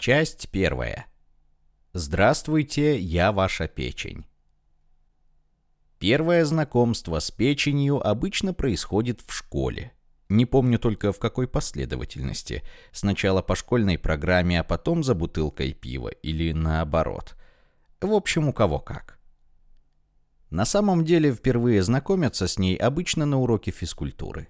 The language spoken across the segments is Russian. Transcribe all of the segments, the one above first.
Часть первая. Здравствуйте, я ваша печень. Первое знакомство с печенью обычно происходит в школе. Не помню только в какой последовательности. Сначала по школьной программе, а потом за бутылкой пива. Или наоборот. В общем, у кого как. На самом деле, впервые знакомятся с ней обычно на уроке физкультуры.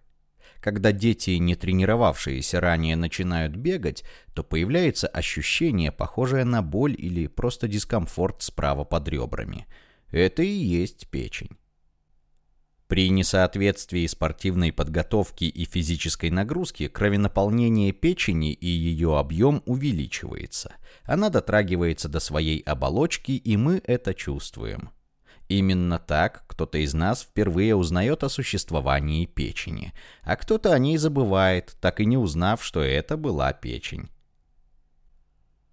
Когда дети, не тренировавшиеся ранее, начинают бегать, то появляется ощущение, похожее на боль или просто дискомфорт справа под ребрами. Это и есть печень. При несоответствии спортивной подготовки и физической нагрузки кровенаполнение печени и ее объем увеличивается. Она дотрагивается до своей оболочки, и мы это чувствуем. Именно так кто-то из нас впервые узнает о существовании печени, а кто-то о ней забывает, так и не узнав, что это была печень.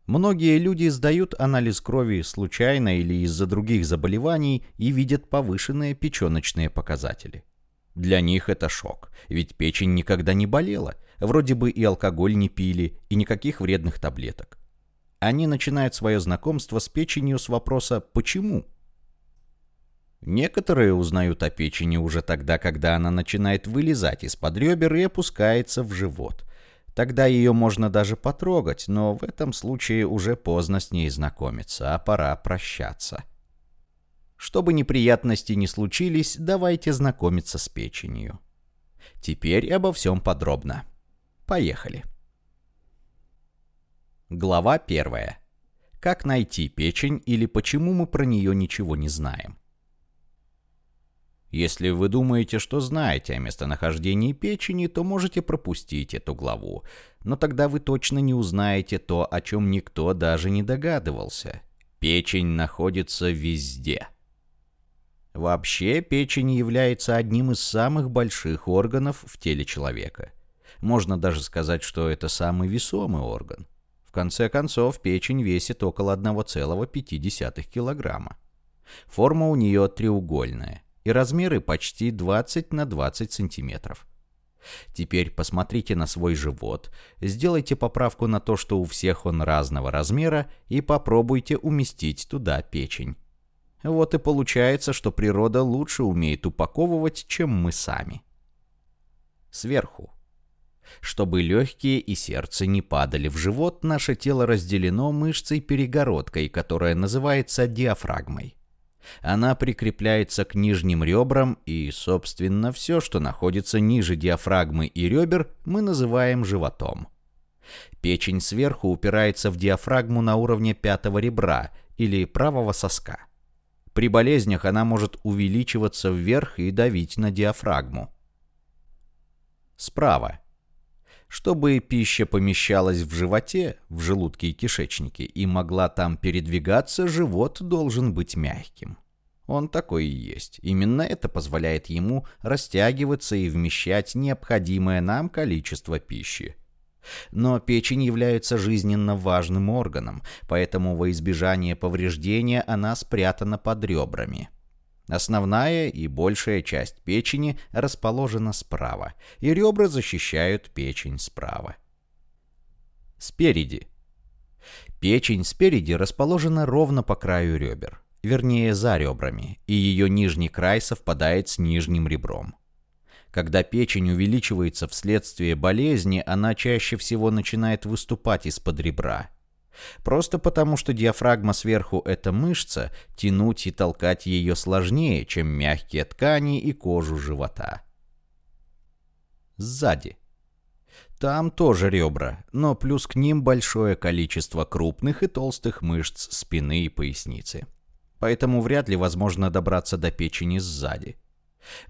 Многие люди сдают анализ крови случайно или из-за других заболеваний и видят повышенные печеночные показатели. Для них это шок, ведь печень никогда не болела, вроде бы и алкоголь не пили, и никаких вредных таблеток. Они начинают свое знакомство с печенью с вопроса «почему?». Некоторые узнают о печени уже тогда, когда она начинает вылезать из-под ребер и опускается в живот. Тогда ее можно даже потрогать, но в этом случае уже поздно с ней знакомиться, а пора прощаться. Чтобы неприятности не случились, давайте знакомиться с печенью. Теперь обо всем подробно. Поехали. Глава первая. Как найти печень или почему мы про нее ничего не знаем. Если вы думаете, что знаете о местонахождении печени, то можете пропустить эту главу. Но тогда вы точно не узнаете то, о чем никто даже не догадывался. Печень находится везде. Вообще, печень является одним из самых больших органов в теле человека. Можно даже сказать, что это самый весомый орган. В конце концов, печень весит около 1,5 килограмма. Форма у нее треугольная и размеры почти 20 на 20 сантиметров. Теперь посмотрите на свой живот, сделайте поправку на то, что у всех он разного размера, и попробуйте уместить туда печень. Вот и получается, что природа лучше умеет упаковывать, чем мы сами. Сверху. Чтобы легкие и сердце не падали в живот, наше тело разделено мышцей-перегородкой, которая называется диафрагмой. Она прикрепляется к нижним ребрам, и, собственно, все, что находится ниже диафрагмы и ребер, мы называем животом. Печень сверху упирается в диафрагму на уровне пятого ребра или правого соска. При болезнях она может увеличиваться вверх и давить на диафрагму. Справа. Чтобы пища помещалась в животе, в желудке и кишечнике, и могла там передвигаться, живот должен быть мягким. Он такой и есть. Именно это позволяет ему растягиваться и вмещать необходимое нам количество пищи. Но печень является жизненно важным органом, поэтому во избежание повреждения она спрятана под ребрами. Основная и большая часть печени расположена справа, и ребра защищают печень справа. Спереди. Печень спереди расположена ровно по краю ребер, вернее за ребрами, и ее нижний край совпадает с нижним ребром. Когда печень увеличивается вследствие болезни, она чаще всего начинает выступать из-под ребра – Просто потому, что диафрагма сверху – это мышца, тянуть и толкать ее сложнее, чем мягкие ткани и кожу живота. Сзади. Там тоже ребра, но плюс к ним большое количество крупных и толстых мышц спины и поясницы. Поэтому вряд ли возможно добраться до печени сзади.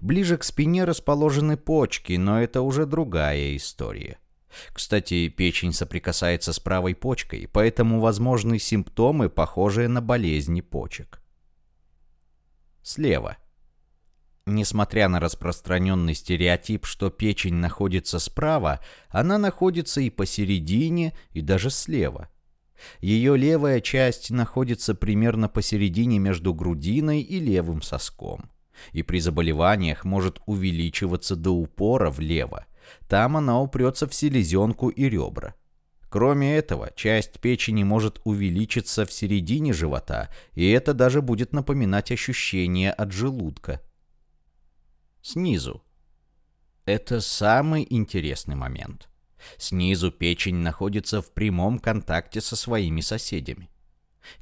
Ближе к спине расположены почки, но это уже другая история. Кстати, печень соприкасается с правой почкой, поэтому возможны симптомы, похожие на болезни почек. Слева. Несмотря на распространенный стереотип, что печень находится справа, она находится и посередине, и даже слева. Ее левая часть находится примерно посередине между грудиной и левым соском. И при заболеваниях может увеличиваться до упора влево, там она упрется в селезенку и ребра. Кроме этого, часть печени может увеличиться в середине живота, и это даже будет напоминать ощущение от желудка. Снизу. Это самый интересный момент. Снизу печень находится в прямом контакте со своими соседями.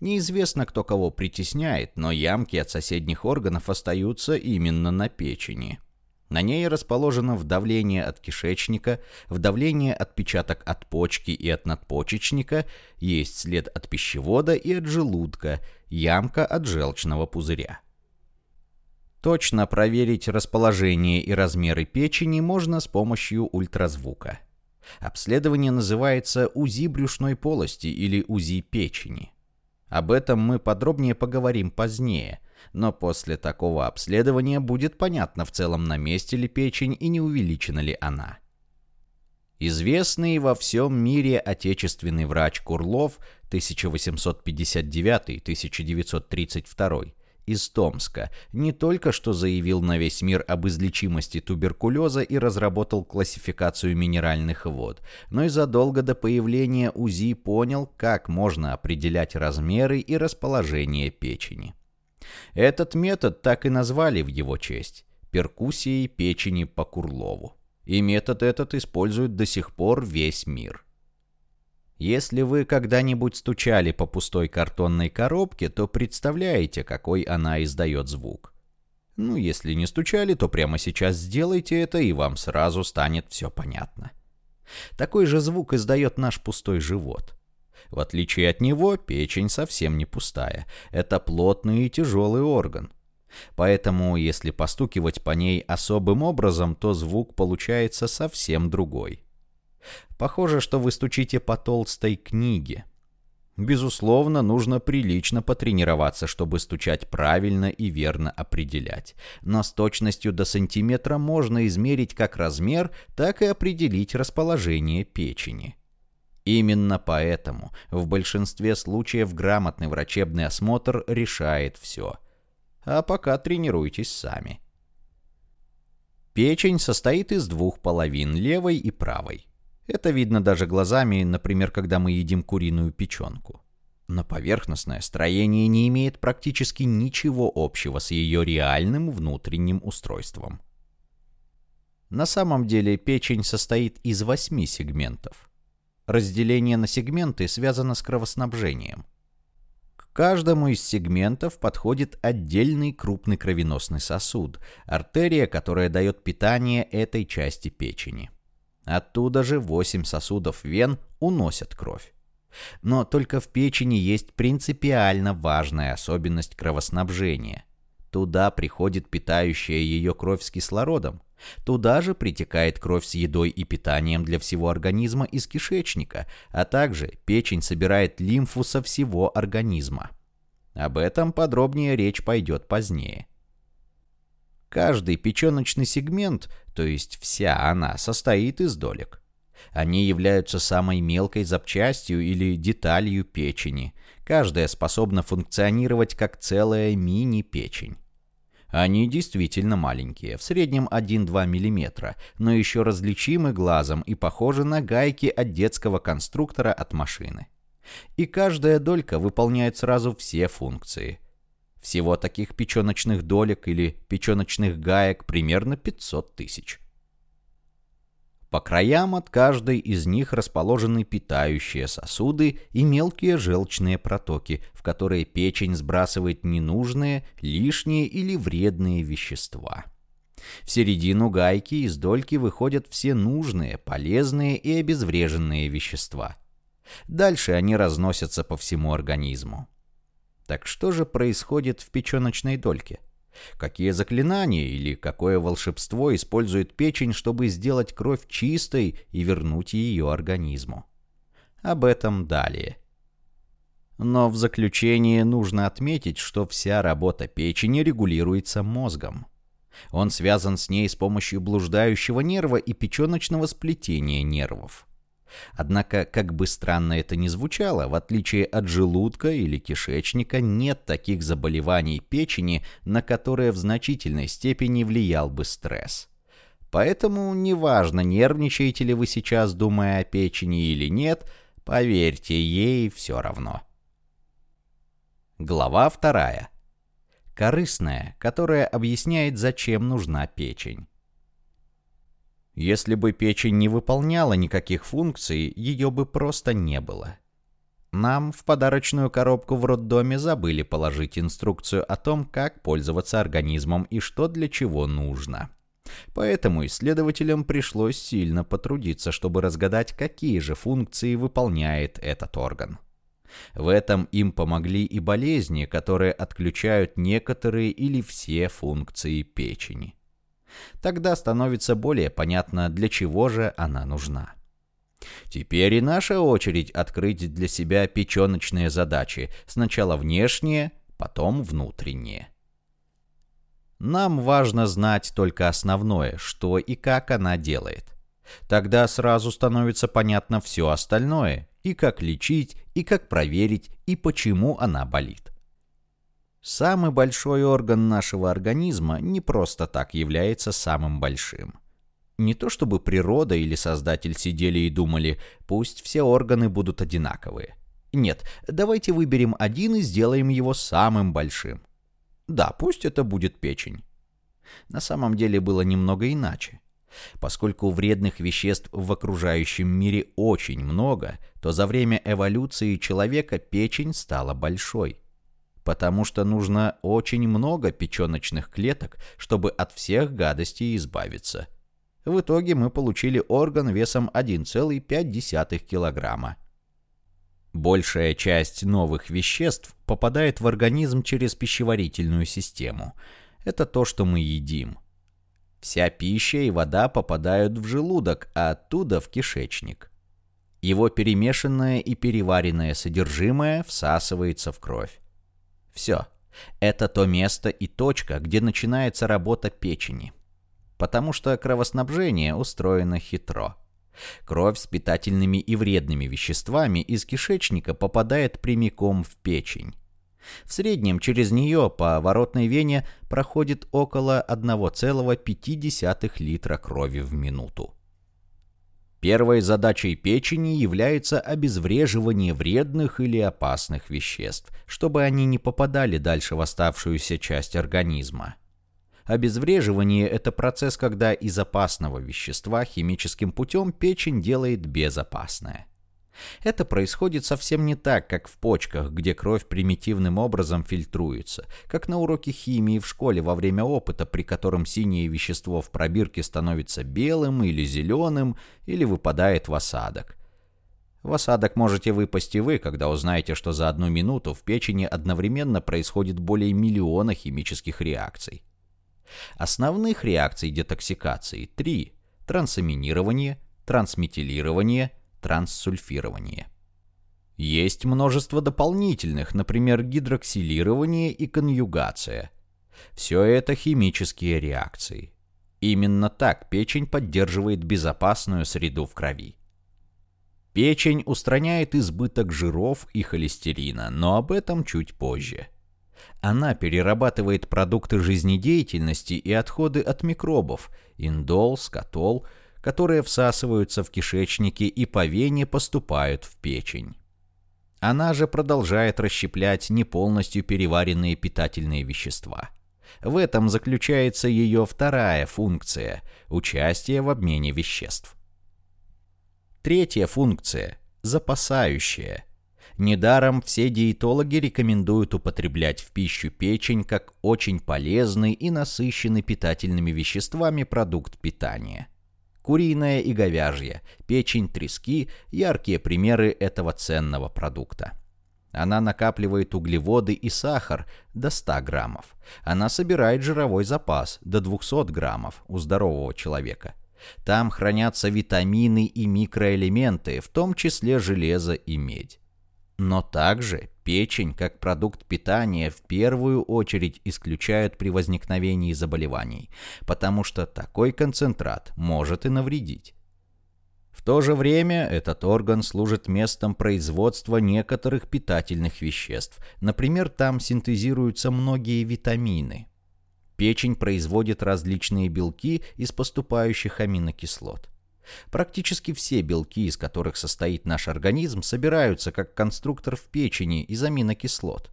Неизвестно, кто кого притесняет, но ямки от соседних органов остаются именно на печени. На ней расположено вдавление от кишечника, вдавление отпечаток от почки и от надпочечника, есть след от пищевода и от желудка, ямка от желчного пузыря. Точно проверить расположение и размеры печени можно с помощью ультразвука. Обследование называется УЗИ брюшной полости или УЗИ печени. Об этом мы подробнее поговорим позднее, но после такого обследования будет понятно в целом на месте ли печень и не увеличена ли она. Известный во всем мире отечественный врач Курлов 1859-1932 из Томска не только что заявил на весь мир об излечимости туберкулеза и разработал классификацию минеральных вод, но и задолго до появления УЗИ понял, как можно определять размеры и расположение печени. Этот метод так и назвали в его честь – перкуссией печени по Курлову. И метод этот использует до сих пор весь мир. Если вы когда-нибудь стучали по пустой картонной коробке, то представляете, какой она издает звук. Ну, если не стучали, то прямо сейчас сделайте это, и вам сразу станет все понятно. Такой же звук издает наш пустой живот. В отличие от него, печень совсем не пустая. Это плотный и тяжелый орган. Поэтому, если постукивать по ней особым образом, то звук получается совсем другой. Похоже, что вы стучите по толстой книге. Безусловно, нужно прилично потренироваться, чтобы стучать правильно и верно определять. Но с точностью до сантиметра можно измерить как размер, так и определить расположение печени. Именно поэтому в большинстве случаев грамотный врачебный осмотр решает все. А пока тренируйтесь сами. Печень состоит из двух половин, левой и правой. Это видно даже глазами, например, когда мы едим куриную печенку. Но поверхностное строение не имеет практически ничего общего с ее реальным внутренним устройством. На самом деле печень состоит из восьми сегментов. Разделение на сегменты связано с кровоснабжением. К каждому из сегментов подходит отдельный крупный кровеносный сосуд, артерия, которая дает питание этой части печени. Оттуда же 8 сосудов вен уносят кровь. Но только в печени есть принципиально важная особенность кровоснабжения. Туда приходит питающая ее кровь с кислородом. Туда же притекает кровь с едой и питанием для всего организма из кишечника, а также печень собирает лимфу со всего организма. Об этом подробнее речь пойдет позднее. Каждый печеночный сегмент, то есть вся она, состоит из долек. Они являются самой мелкой запчастью или деталью печени. Каждая способна функционировать как целая мини-печень. Они действительно маленькие, в среднем 1-2 мм, но еще различимы глазом и похожи на гайки от детского конструктора от машины. И каждая долька выполняет сразу все функции – всего таких печеночных долек или печеночных гаек примерно 500 тысяч. По краям от каждой из них расположены питающие сосуды и мелкие желчные протоки, в которые печень сбрасывает ненужные, лишние или вредные вещества. В середину гайки из дольки выходят все нужные, полезные и обезвреженные вещества. Дальше они разносятся по всему организму. Так что же происходит в печеночной дольке? Какие заклинания или какое волшебство использует печень, чтобы сделать кровь чистой и вернуть ее организму? Об этом далее. Но в заключение нужно отметить, что вся работа печени регулируется мозгом. Он связан с ней с помощью блуждающего нерва и печеночного сплетения нервов. Однако, как бы странно это ни звучало, в отличие от желудка или кишечника, нет таких заболеваний печени, на которые в значительной степени влиял бы стресс. Поэтому неважно, нервничаете ли вы сейчас, думая о печени или нет, Поверьте, ей все равно. Глава вторая. Корыстная, которая объясняет, зачем нужна печень. Если бы печень не выполняла никаких функций, ее бы просто не было. Нам в подарочную коробку в роддоме забыли положить инструкцию о том, как пользоваться организмом и что для чего нужно. Поэтому исследователям пришлось сильно потрудиться, чтобы разгадать, какие же функции выполняет этот орган. В этом им помогли и болезни, которые отключают некоторые или все функции печени. Тогда становится более понятно, для чего же она нужна. Теперь и наша очередь открыть для себя печеночные задачи, сначала внешние, потом внутренние. Нам важно знать только основное, что и как она делает. Тогда сразу становится понятно все остальное, и как лечить, и как проверить, и почему она болит. Самый большой орган нашего организма не просто так является самым большим. Не то чтобы природа или создатель сидели и думали, пусть все органы будут одинаковые. Нет, давайте выберем один и сделаем его самым большим. Да, пусть это будет печень. На самом деле было немного иначе. Поскольку вредных веществ в окружающем мире очень много, то за время эволюции человека печень стала большой. Потому что нужно очень много печеночных клеток, чтобы от всех гадостей избавиться. В итоге мы получили орган весом 1,5 килограмма. Большая часть новых веществ попадает в организм через пищеварительную систему. Это то, что мы едим – Вся пища и вода попадают в желудок, а оттуда в кишечник. Его перемешанное и переваренное содержимое всасывается в кровь. Все. Это то место и точка, где начинается работа печени. Потому что кровоснабжение устроено хитро. Кровь с питательными и вредными веществами из кишечника попадает прямиком в печень. В среднем через нее по воротной вене проходит около 1,5 литра крови в минуту. Первой задачей печени является обезвреживание вредных или опасных веществ, чтобы они не попадали дальше в оставшуюся часть организма. Обезвреживание – это процесс, когда из опасного вещества химическим путем печень делает безопасное. Это происходит совсем не так, как в почках, где кровь примитивным образом фильтруется, как на уроке химии в школе во время опыта, при котором синее вещество в пробирке становится белым или зеленым, или выпадает в осадок. В осадок можете выпасть и вы, когда узнаете, что за одну минуту в печени одновременно происходит более миллиона химических реакций. Основных реакций детоксикации три – трансаминирование, трансметилирование – транссульфирование. Есть множество дополнительных, например, гидроксилирование и конъюгация. Все это химические реакции. Именно так печень поддерживает безопасную среду в крови. Печень устраняет избыток жиров и холестерина, но об этом чуть позже. Она перерабатывает продукты жизнедеятельности и отходы от микробов – индол, скотол – которые всасываются в кишечнике и по вене поступают в печень. Она же продолжает расщеплять не полностью переваренные питательные вещества. В этом заключается ее вторая функция – участие в обмене веществ. Третья функция – запасающая. Недаром все диетологи рекомендуют употреблять в пищу печень как очень полезный и насыщенный питательными веществами продукт питания – куриная и говяжья, печень, трески – яркие примеры этого ценного продукта. Она накапливает углеводы и сахар до 100 граммов. Она собирает жировой запас до 200 граммов у здорового человека. Там хранятся витамины и микроэлементы, в том числе железо и медь. Но также печень, как продукт питания, в первую очередь исключают при возникновении заболеваний, потому что такой концентрат может и навредить. В то же время этот орган служит местом производства некоторых питательных веществ. Например, там синтезируются многие витамины. Печень производит различные белки из поступающих аминокислот. Практически все белки, из которых состоит наш организм, собираются как конструктор в печени из аминокислот.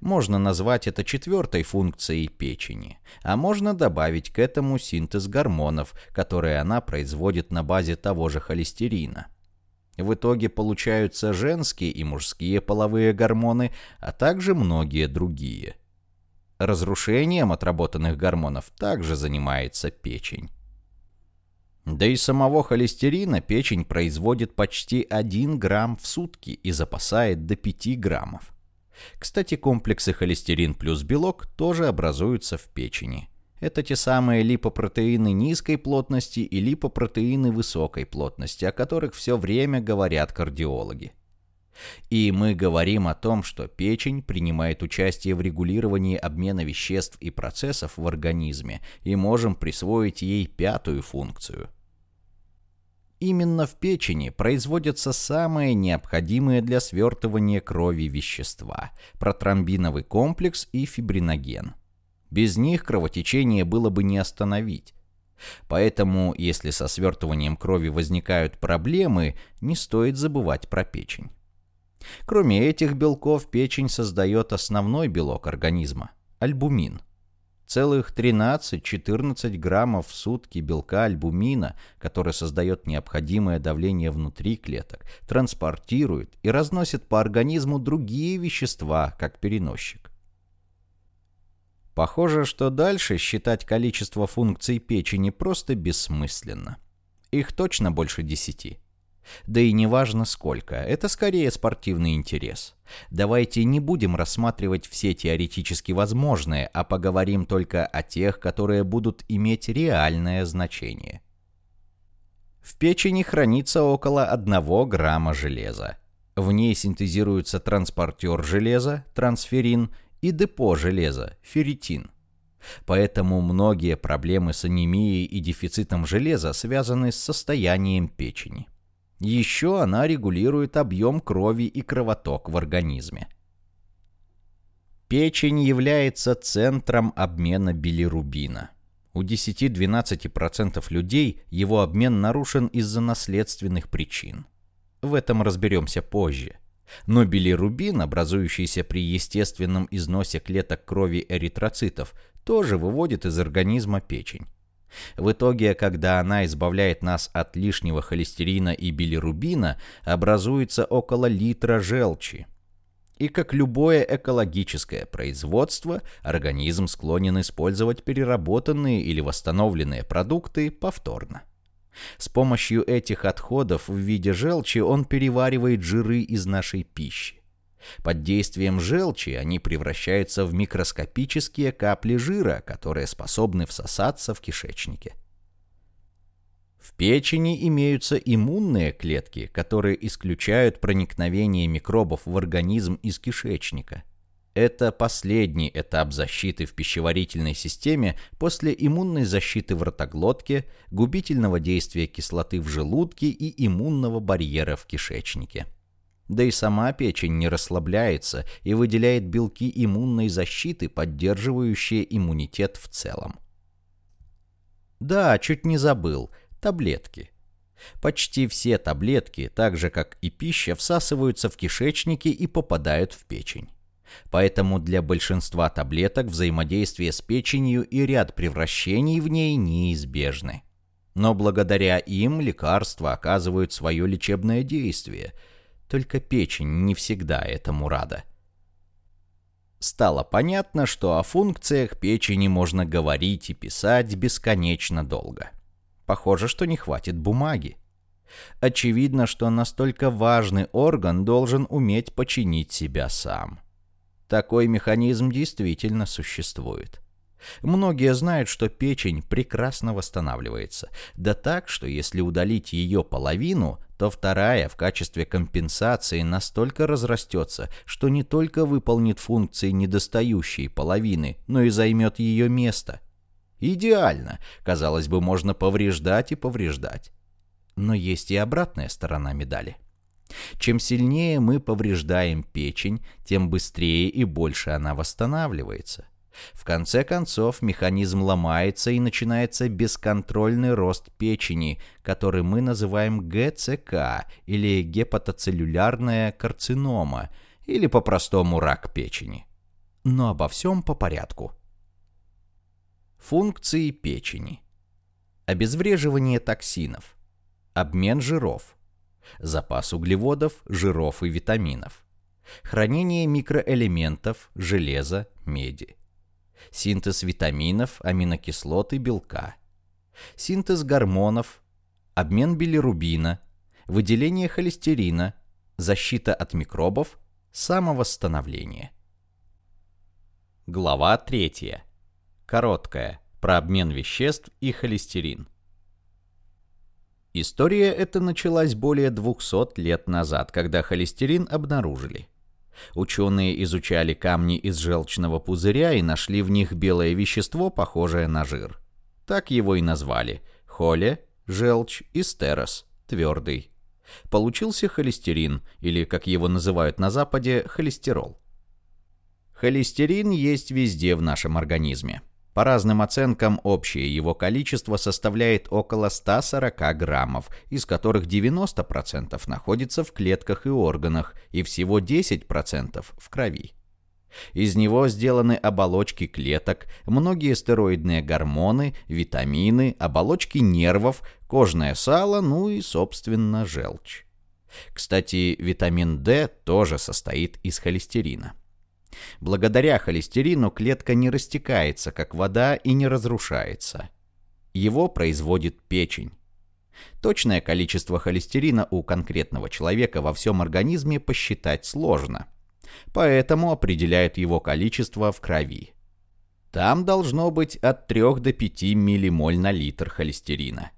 Можно назвать это четвертой функцией печени, а можно добавить к этому синтез гормонов, которые она производит на базе того же холестерина. В итоге получаются женские и мужские половые гормоны, а также многие другие. Разрушением отработанных гормонов также занимается печень. Да и самого холестерина печень производит почти 1 грамм в сутки и запасает до 5 граммов. Кстати, комплексы холестерин плюс белок тоже образуются в печени. Это те самые липопротеины низкой плотности и липопротеины высокой плотности, о которых все время говорят кардиологи. И мы говорим о том, что печень принимает участие в регулировании обмена веществ и процессов в организме и можем присвоить ей пятую функцию – Именно в печени производятся самые необходимые для свертывания крови вещества – протромбиновый комплекс и фибриноген. Без них кровотечение было бы не остановить. Поэтому, если со свертыванием крови возникают проблемы, не стоит забывать про печень. Кроме этих белков, печень создает основной белок организма – альбумин – Целых 13-14 граммов в сутки белка альбумина, который создает необходимое давление внутри клеток, транспортирует и разносит по организму другие вещества, как переносчик. Похоже, что дальше считать количество функций печени просто бессмысленно. Их точно больше десяти. Да и не важно сколько, это скорее спортивный интерес. Давайте не будем рассматривать все теоретически возможные, а поговорим только о тех, которые будут иметь реальное значение. В печени хранится около 1 грамма железа. В ней синтезируется транспортер железа, трансферин, и депо железа, ферритин. Поэтому многие проблемы с анемией и дефицитом железа связаны с состоянием печени. Еще она регулирует объем крови и кровоток в организме. Печень является центром обмена билирубина. У 10-12% людей его обмен нарушен из-за наследственных причин. В этом разберемся позже. Но билирубин, образующийся при естественном износе клеток крови эритроцитов, тоже выводит из организма печень. В итоге, когда она избавляет нас от лишнего холестерина и билирубина, образуется около литра желчи. И как любое экологическое производство, организм склонен использовать переработанные или восстановленные продукты повторно. С помощью этих отходов в виде желчи он переваривает жиры из нашей пищи. Под действием желчи они превращаются в микроскопические капли жира, которые способны всосаться в кишечнике. В печени имеются иммунные клетки, которые исключают проникновение микробов в организм из кишечника. Это последний этап защиты в пищеварительной системе после иммунной защиты в ротоглотке, губительного действия кислоты в желудке и иммунного барьера в кишечнике. Да и сама печень не расслабляется и выделяет белки иммунной защиты, поддерживающие иммунитет в целом. Да, чуть не забыл. Таблетки. Почти все таблетки, так же как и пища, всасываются в кишечнике и попадают в печень. Поэтому для большинства таблеток взаимодействие с печенью и ряд превращений в ней неизбежны. Но благодаря им лекарства оказывают свое лечебное действие – только печень не всегда этому рада. Стало понятно, что о функциях печени можно говорить и писать бесконечно долго. Похоже, что не хватит бумаги. Очевидно, что настолько важный орган должен уметь починить себя сам. Такой механизм действительно существует. Многие знают, что печень прекрасно восстанавливается, да так, что если удалить ее половину, то вторая в качестве компенсации настолько разрастется, что не только выполнит функции недостающей половины, но и займет ее место. Идеально, казалось бы, можно повреждать и повреждать. Но есть и обратная сторона медали. Чем сильнее мы повреждаем печень, тем быстрее и больше она восстанавливается. В конце концов, механизм ломается и начинается бесконтрольный рост печени, который мы называем ГЦК или гепатоцеллюлярная карцинома, или по-простому рак печени. Но обо всем по порядку. Функции печени. Обезвреживание токсинов. Обмен жиров. Запас углеводов, жиров и витаминов. Хранение микроэлементов, железа, меди синтез витаминов, аминокислот и белка, синтез гормонов, обмен билирубина, выделение холестерина, защита от микробов, самовосстановление. Глава 3. Короткая. Про обмен веществ и холестерин. История эта началась более 200 лет назад, когда холестерин обнаружили. Ученые изучали камни из желчного пузыря и нашли в них белое вещество, похожее на жир. Так его и назвали. Холе, желчь и стерос, твердый. Получился холестерин, или, как его называют на Западе, холестерол. Холестерин есть везде в нашем организме. По разным оценкам, общее его количество составляет около 140 граммов, из которых 90% находится в клетках и органах, и всего 10% в крови. Из него сделаны оболочки клеток, многие стероидные гормоны, витамины, оболочки нервов, кожное сало, ну и, собственно, желчь. Кстати, витамин D тоже состоит из холестерина. Благодаря холестерину клетка не растекается, как вода, и не разрушается. Его производит печень. Точное количество холестерина у конкретного человека во всем организме посчитать сложно. Поэтому определяют его количество в крови. Там должно быть от 3 до 5 ммоль на литр холестерина.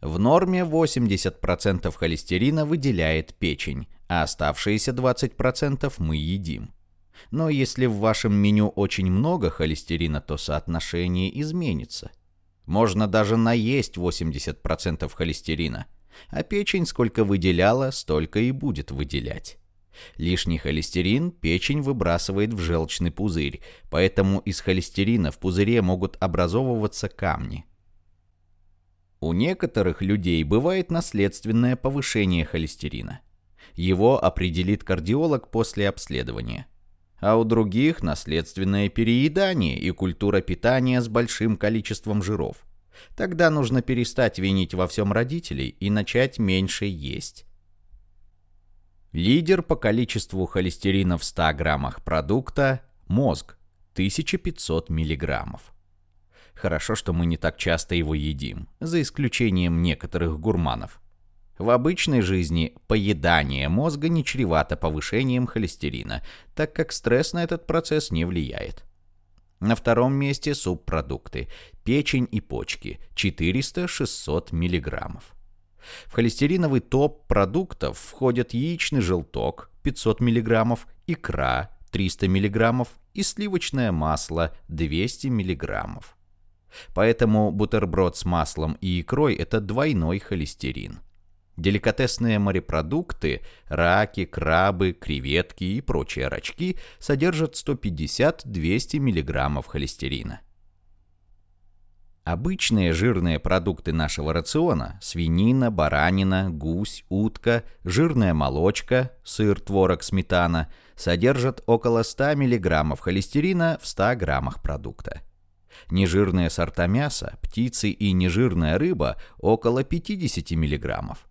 В норме 80% холестерина выделяет печень, а оставшиеся 20% мы едим. Но если в вашем меню очень много холестерина, то соотношение изменится. Можно даже наесть 80% холестерина, а печень сколько выделяла, столько и будет выделять. Лишний холестерин печень выбрасывает в желчный пузырь, поэтому из холестерина в пузыре могут образовываться камни. У некоторых людей бывает наследственное повышение холестерина. Его определит кардиолог после обследования а у других наследственное переедание и культура питания с большим количеством жиров. Тогда нужно перестать винить во всем родителей и начать меньше есть. Лидер по количеству холестерина в 100 граммах продукта – мозг, 1500 миллиграммов. Хорошо, что мы не так часто его едим, за исключением некоторых гурманов. В обычной жизни поедание мозга не чревато повышением холестерина, так как стресс на этот процесс не влияет. На втором месте субпродукты – печень и почки – 400-600 мг. В холестериновый топ продуктов входят яичный желток – 500 мг, икра – 300 мг и сливочное масло – 200 мг. Поэтому бутерброд с маслом и икрой – это двойной холестерин – Деликатесные морепродукты, раки, крабы, креветки и прочие рачки содержат 150-200 мг холестерина. Обычные жирные продукты нашего рациона – свинина, баранина, гусь, утка, жирная молочка, сыр, творог, сметана – содержат около 100 мг холестерина в 100 граммах продукта. Нежирные сорта мяса, птицы и нежирная рыба – около 50 миллиграммов.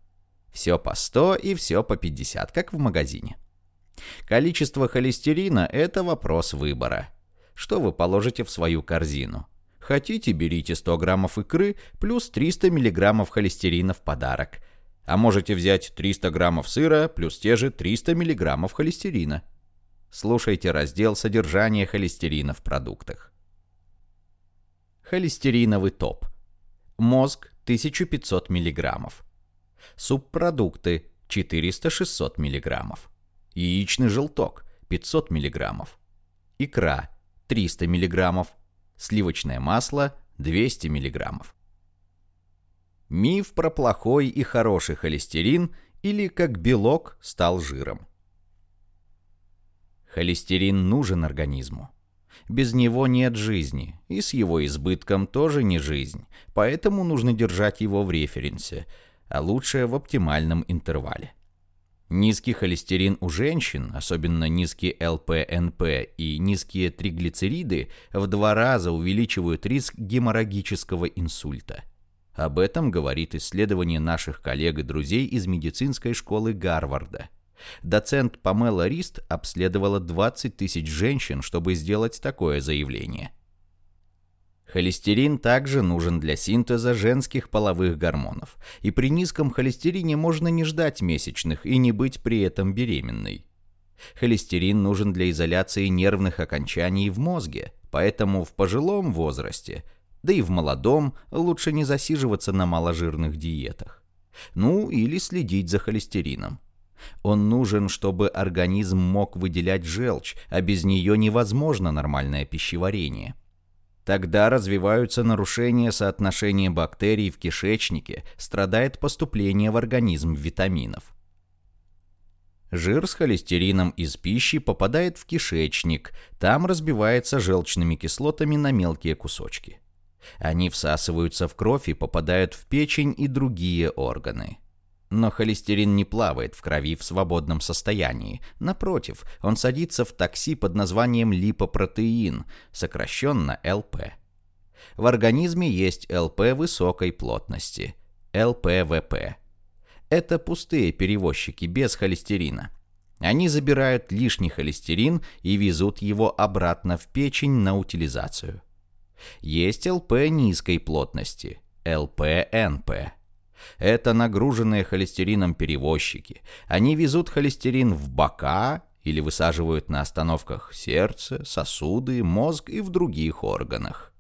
Все по 100 и все по 50, как в магазине. Количество холестерина – это вопрос выбора. Что вы положите в свою корзину? Хотите, берите 100 граммов икры плюс 300 миллиграммов холестерина в подарок. А можете взять 300 граммов сыра плюс те же 300 миллиграммов холестерина. Слушайте раздел «Содержание холестерина в продуктах». Холестериновый топ. Мозг 1500 миллиграммов. Субпродукты 400-600 мг. Яичный желток 500 мг. Икра 300 мг. Сливочное масло 200 мг. Миф про плохой и хороший холестерин или как белок стал жиром. Холестерин нужен организму. Без него нет жизни, и с его избытком тоже не жизнь, поэтому нужно держать его в референсе, а лучше в оптимальном интервале. Низкий холестерин у женщин, особенно низкий ЛПНП и низкие триглицериды, в два раза увеличивают риск геморрагического инсульта. Об этом говорит исследование наших коллег и друзей из медицинской школы Гарварда. Доцент Памела Рист обследовала 20 тысяч женщин, чтобы сделать такое заявление – Холестерин также нужен для синтеза женских половых гормонов, и при низком холестерине можно не ждать месячных и не быть при этом беременной. Холестерин нужен для изоляции нервных окончаний в мозге, поэтому в пожилом возрасте, да и в молодом, лучше не засиживаться на маложирных диетах. Ну, или следить за холестерином. Он нужен, чтобы организм мог выделять желчь, а без нее невозможно нормальное пищеварение. Тогда развиваются нарушения соотношения бактерий в кишечнике, страдает поступление в организм витаминов. Жир с холестерином из пищи попадает в кишечник, там разбивается желчными кислотами на мелкие кусочки. Они всасываются в кровь и попадают в печень и другие органы. Но холестерин не плавает в крови в свободном состоянии. Напротив, он садится в такси под названием липопротеин, сокращенно ЛП. В организме есть ЛП высокой плотности, ЛПВП. Это пустые перевозчики без холестерина. Они забирают лишний холестерин и везут его обратно в печень на утилизацию. Есть ЛП низкой плотности, ЛПНП. Это нагруженные холестерином перевозчики. Они везут холестерин в бока или высаживают на остановках сердце, сосуды, мозг и в других органах.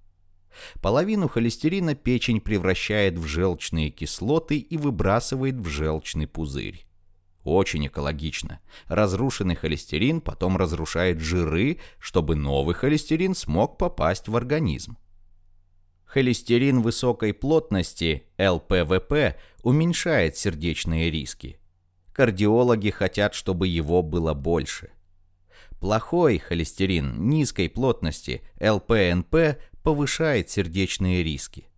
Половину холестерина печень превращает в желчные кислоты и выбрасывает в желчный пузырь. Очень экологично. Разрушенный холестерин потом разрушает жиры, чтобы новый холестерин смог попасть в организм. Холестерин высокой плотности, ЛПВП, уменьшает сердечные риски. Кардиологи хотят, чтобы его было больше. Плохой холестерин низкой плотности, ЛПНП, повышает сердечные риски.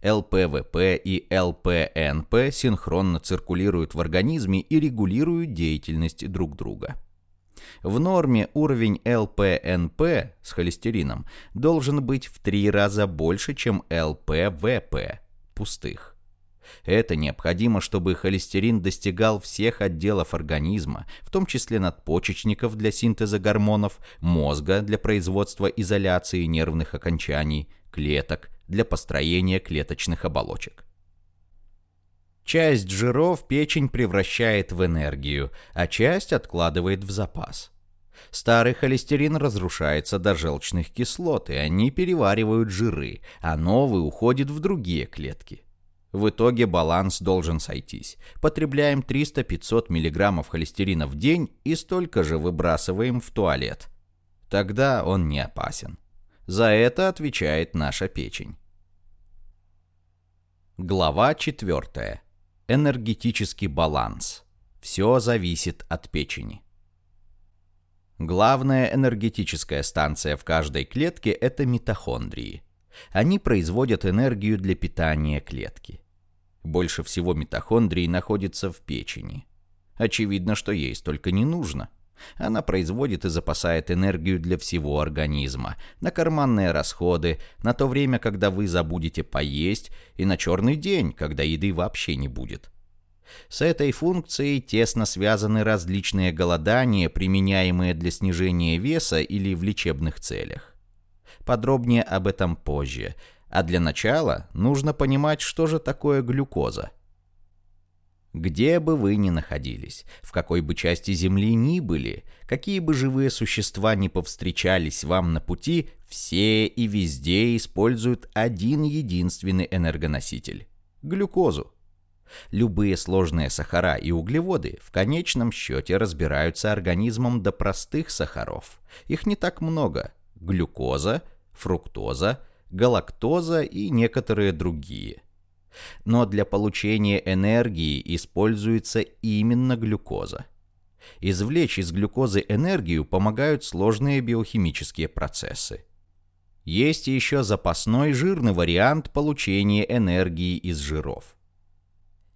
ЛПВП и ЛПНП синхронно циркулируют в организме и регулируют деятельность друг друга. В норме уровень ЛПНП с холестерином должен быть в три раза больше, чем ЛПВП пустых. Это необходимо, чтобы холестерин достигал всех отделов организма, в том числе надпочечников для синтеза гормонов, мозга для производства изоляции нервных окончаний, клеток для построения клеточных оболочек. Часть жиров печень превращает в энергию, а часть откладывает в запас. Старый холестерин разрушается до желчных кислот, и они переваривают жиры, а новый уходит в другие клетки. В итоге баланс должен сойтись. Потребляем 300-500 мг холестерина в день и столько же выбрасываем в туалет. Тогда он не опасен. За это отвечает наша печень. Глава 4. Энергетический баланс. Все зависит от печени. Главная энергетическая станция в каждой клетке – это митохондрии. Они производят энергию для питания клетки. Больше всего митохондрий находится в печени. Очевидно, что ей столько не нужно. Она производит и запасает энергию для всего организма, на карманные расходы, на то время, когда вы забудете поесть, и на черный день, когда еды вообще не будет. С этой функцией тесно связаны различные голодания, применяемые для снижения веса или в лечебных целях. Подробнее об этом позже, а для начала нужно понимать, что же такое глюкоза. Где бы вы ни находились, в какой бы части Земли ни были, какие бы живые существа ни повстречались вам на пути, все и везде используют один единственный энергоноситель – глюкозу. Любые сложные сахара и углеводы в конечном счете разбираются организмом до простых сахаров. Их не так много – глюкоза, фруктоза, галактоза и некоторые другие. Но для получения энергии используется именно глюкоза. Извлечь из глюкозы энергию помогают сложные биохимические процессы. Есть еще запасной жирный вариант получения энергии из жиров.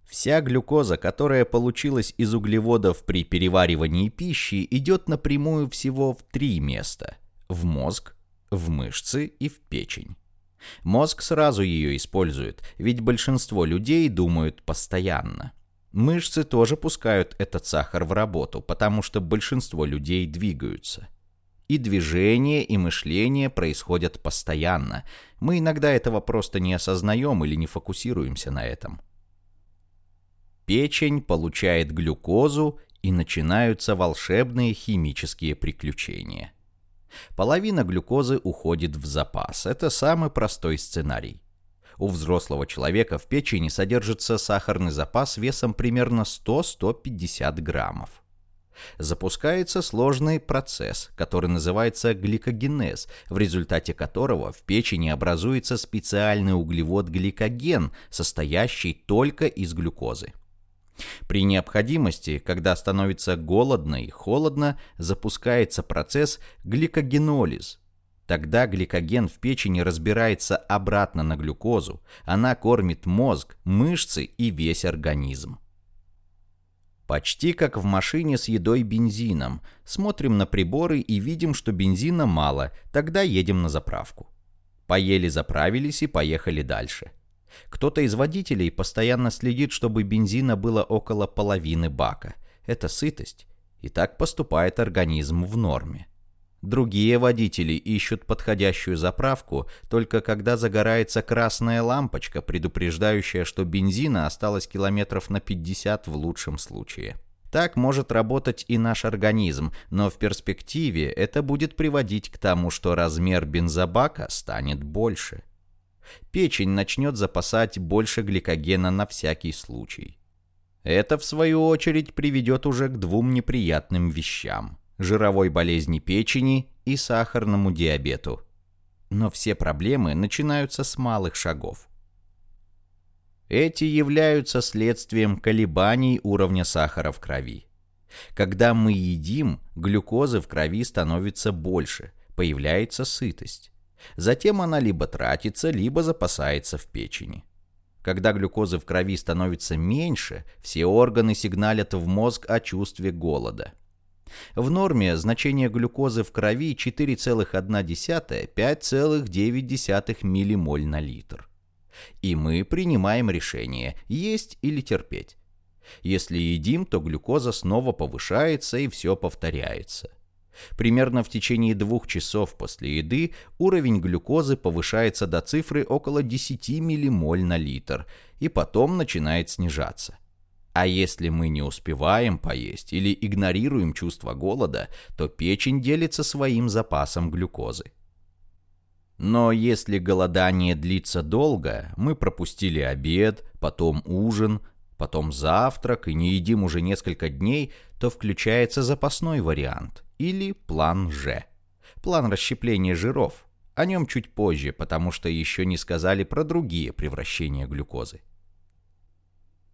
Вся глюкоза, которая получилась из углеводов при переваривании пищи, идет напрямую всего в три места – в мозг, в мышцы и в печень. Мозг сразу ее использует, ведь большинство людей думают постоянно. Мышцы тоже пускают этот сахар в работу, потому что большинство людей двигаются. И движение, и мышление происходят постоянно. Мы иногда этого просто не осознаем или не фокусируемся на этом. Печень получает глюкозу, и начинаются волшебные химические приключения. Половина глюкозы уходит в запас. Это самый простой сценарий. У взрослого человека в печени содержится сахарный запас весом примерно 100-150 граммов. Запускается сложный процесс, который называется гликогенез, в результате которого в печени образуется специальный углевод гликоген, состоящий только из глюкозы. При необходимости, когда становится голодно и холодно, запускается процесс гликогенолиз. Тогда гликоген в печени разбирается обратно на глюкозу, она кормит мозг, мышцы и весь организм. Почти как в машине с едой бензином. Смотрим на приборы и видим, что бензина мало, тогда едем на заправку. Поели, заправились и поехали дальше. Кто-то из водителей постоянно следит, чтобы бензина было около половины бака. Это сытость. И так поступает организм в норме. Другие водители ищут подходящую заправку только когда загорается красная лампочка, предупреждающая, что бензина осталось километров на 50 в лучшем случае. Так может работать и наш организм, но в перспективе это будет приводить к тому, что размер бензобака станет больше печень начнет запасать больше гликогена на всякий случай. Это, в свою очередь, приведет уже к двум неприятным вещам – жировой болезни печени и сахарному диабету. Но все проблемы начинаются с малых шагов. Эти являются следствием колебаний уровня сахара в крови. Когда мы едим, глюкозы в крови становится больше, появляется сытость. Затем она либо тратится, либо запасается в печени. Когда глюкозы в крови становится меньше, все органы сигналят в мозг о чувстве голода. В норме значение глюкозы в крови 4,1-5,9 ммоль на литр. И мы принимаем решение, есть или терпеть. Если едим, то глюкоза снова повышается и все повторяется. Примерно в течение двух часов после еды уровень глюкозы повышается до цифры около 10 ммоль на литр и потом начинает снижаться. А если мы не успеваем поесть или игнорируем чувство голода, то печень делится своим запасом глюкозы. Но если голодание длится долго, мы пропустили обед, потом ужин, потом завтрак и не едим уже несколько дней, то включается запасной вариант или план Ж. План расщепления жиров. О нем чуть позже, потому что еще не сказали про другие превращения глюкозы.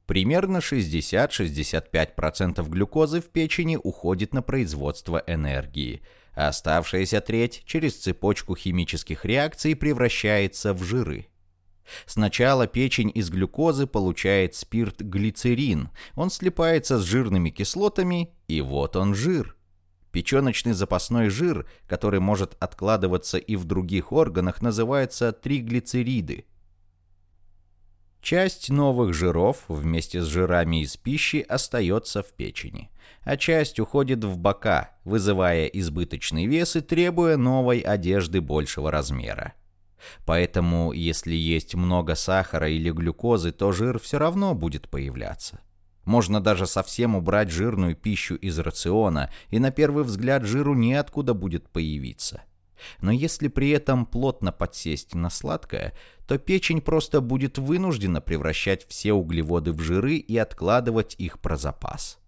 Примерно 60-65% глюкозы в печени уходит на производство энергии, а оставшаяся треть через цепочку химических реакций превращается в жиры. Сначала печень из глюкозы получает спирт-глицерин, он слипается с жирными кислотами, и вот он жир. Печеночный запасной жир, который может откладываться и в других органах, называется триглицериды. Часть новых жиров вместе с жирами из пищи остается в печени, а часть уходит в бока, вызывая избыточный вес и требуя новой одежды большего размера. Поэтому, если есть много сахара или глюкозы, то жир все равно будет появляться. Можно даже совсем убрать жирную пищу из рациона, и на первый взгляд жиру неоткуда будет появиться. Но если при этом плотно подсесть на сладкое, то печень просто будет вынуждена превращать все углеводы в жиры и откладывать их про запас.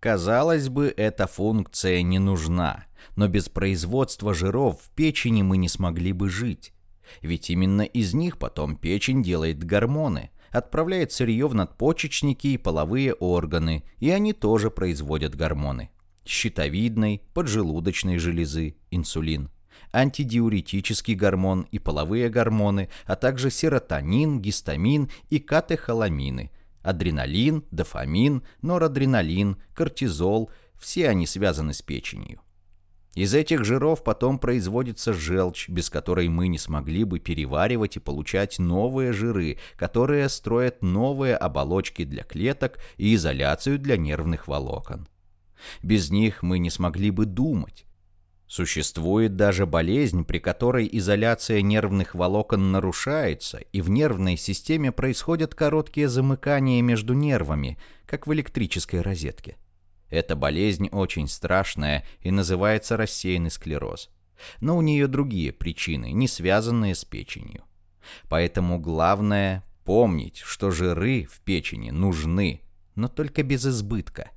Казалось бы, эта функция не нужна, но без производства жиров в печени мы не смогли бы жить. Ведь именно из них потом печень делает гормоны – отправляет сырье в надпочечники и половые органы, и они тоже производят гормоны. Щитовидной, поджелудочной железы, инсулин, антидиуретический гормон и половые гормоны, а также серотонин, гистамин и катехоламины, адреналин, дофамин, норадреналин, кортизол – все они связаны с печенью. Из этих жиров потом производится желчь, без которой мы не смогли бы переваривать и получать новые жиры, которые строят новые оболочки для клеток и изоляцию для нервных волокон. Без них мы не смогли бы думать. Существует даже болезнь, при которой изоляция нервных волокон нарушается, и в нервной системе происходят короткие замыкания между нервами, как в электрической розетке. Эта болезнь очень страшная и называется рассеянный склероз. Но у нее другие причины, не связанные с печенью. Поэтому главное помнить, что жиры в печени нужны, но только без избытка.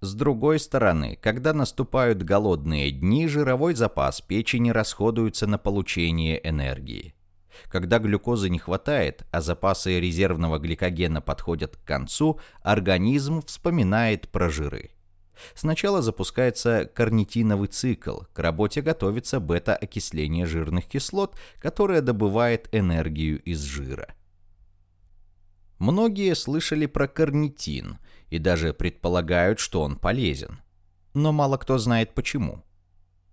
С другой стороны, когда наступают голодные дни, жировой запас печени расходуется на получение энергии. Когда глюкозы не хватает, а запасы резервного гликогена подходят к концу, организм вспоминает про жиры. Сначала запускается карнитиновый цикл, к работе готовится бета-окисление жирных кислот, которое добывает энергию из жира. Многие слышали про карнитин и даже предполагают, что он полезен. Но мало кто знает почему.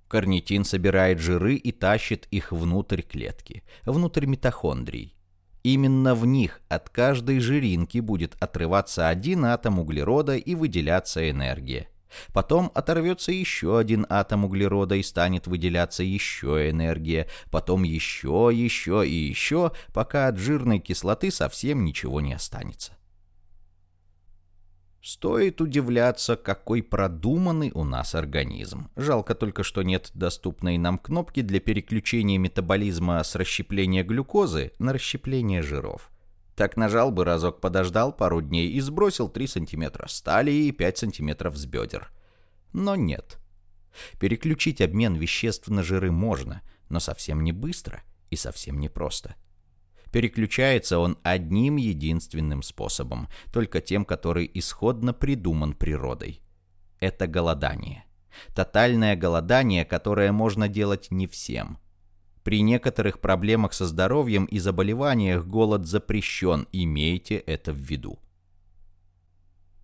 Карнитин собирает жиры и тащит их внутрь клетки, внутрь митохондрий. Именно в них от каждой жиринки будет отрываться один атом углерода и выделяться энергия. Потом оторвется еще один атом углерода и станет выделяться еще энергия, потом еще, еще и еще, пока от жирной кислоты совсем ничего не останется. Стоит удивляться, какой продуманный у нас организм. Жалко только, что нет доступной нам кнопки для переключения метаболизма с расщепления глюкозы на расщепление жиров. Так нажал бы разок, подождал пару дней и сбросил 3 сантиметра стали и 5 сантиметров с бедер. Но нет. Переключить обмен веществ на жиры можно, но совсем не быстро и совсем не просто. Переключается он одним единственным способом, только тем, который исходно придуман природой. Это голодание. Тотальное голодание, которое можно делать не всем. При некоторых проблемах со здоровьем и заболеваниях голод запрещен, имейте это в виду.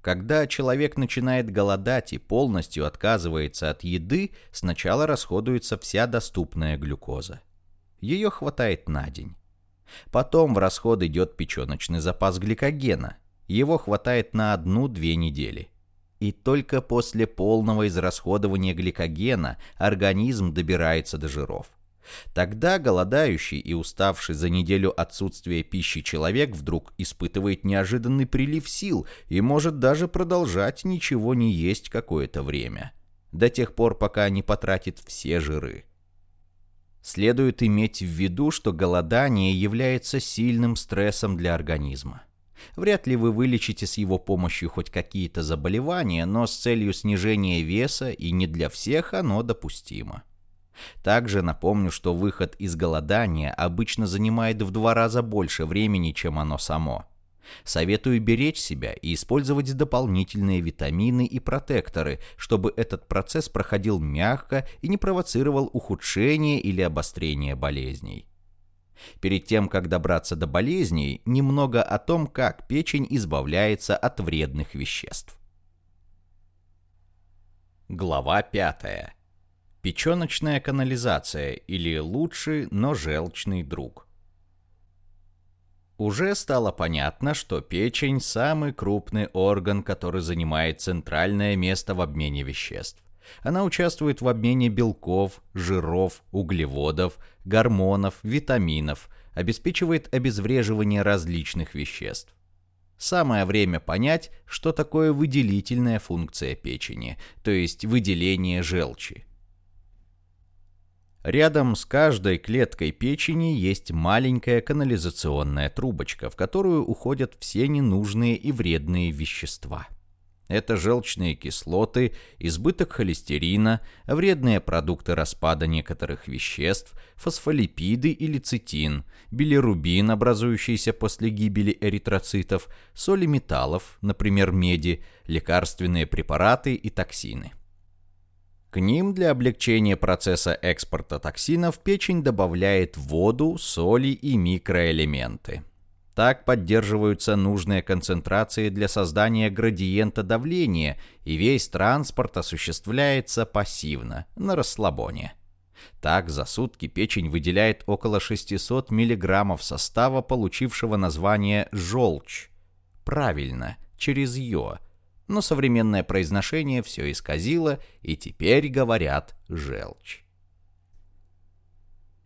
Когда человек начинает голодать и полностью отказывается от еды, сначала расходуется вся доступная глюкоза. Ее хватает на день. Потом в расход идет печеночный запас гликогена. Его хватает на одну-две недели. И только после полного израсходования гликогена организм добирается до жиров. Тогда голодающий и уставший за неделю отсутствия пищи человек вдруг испытывает неожиданный прилив сил и может даже продолжать ничего не есть какое-то время. До тех пор, пока не потратит все жиры. Следует иметь в виду, что голодание является сильным стрессом для организма. Вряд ли вы вылечите с его помощью хоть какие-то заболевания, но с целью снижения веса и не для всех оно допустимо. Также напомню, что выход из голодания обычно занимает в два раза больше времени, чем оно само – Советую беречь себя и использовать дополнительные витамины и протекторы, чтобы этот процесс проходил мягко и не провоцировал ухудшение или обострение болезней. Перед тем, как добраться до болезней, немного о том, как печень избавляется от вредных веществ. Глава 5. Печеночная канализация или лучший, но желчный друг. Уже стало понятно, что печень – самый крупный орган, который занимает центральное место в обмене веществ. Она участвует в обмене белков, жиров, углеводов, гормонов, витаминов, обеспечивает обезвреживание различных веществ. Самое время понять, что такое выделительная функция печени, то есть выделение желчи. Рядом с каждой клеткой печени есть маленькая канализационная трубочка, в которую уходят все ненужные и вредные вещества. Это желчные кислоты, избыток холестерина, вредные продукты распада некоторых веществ, фосфолипиды и лецитин, билирубин, образующийся после гибели эритроцитов, соли металлов, например, меди, лекарственные препараты и токсины. К ним для облегчения процесса экспорта токсинов печень добавляет воду, соли и микроэлементы. Так поддерживаются нужные концентрации для создания градиента давления, и весь транспорт осуществляется пассивно, на расслабоне. Так за сутки печень выделяет около 600 мг состава, получившего название «желчь». Правильно, через «ё», но современное произношение все исказило, и теперь говорят «желчь».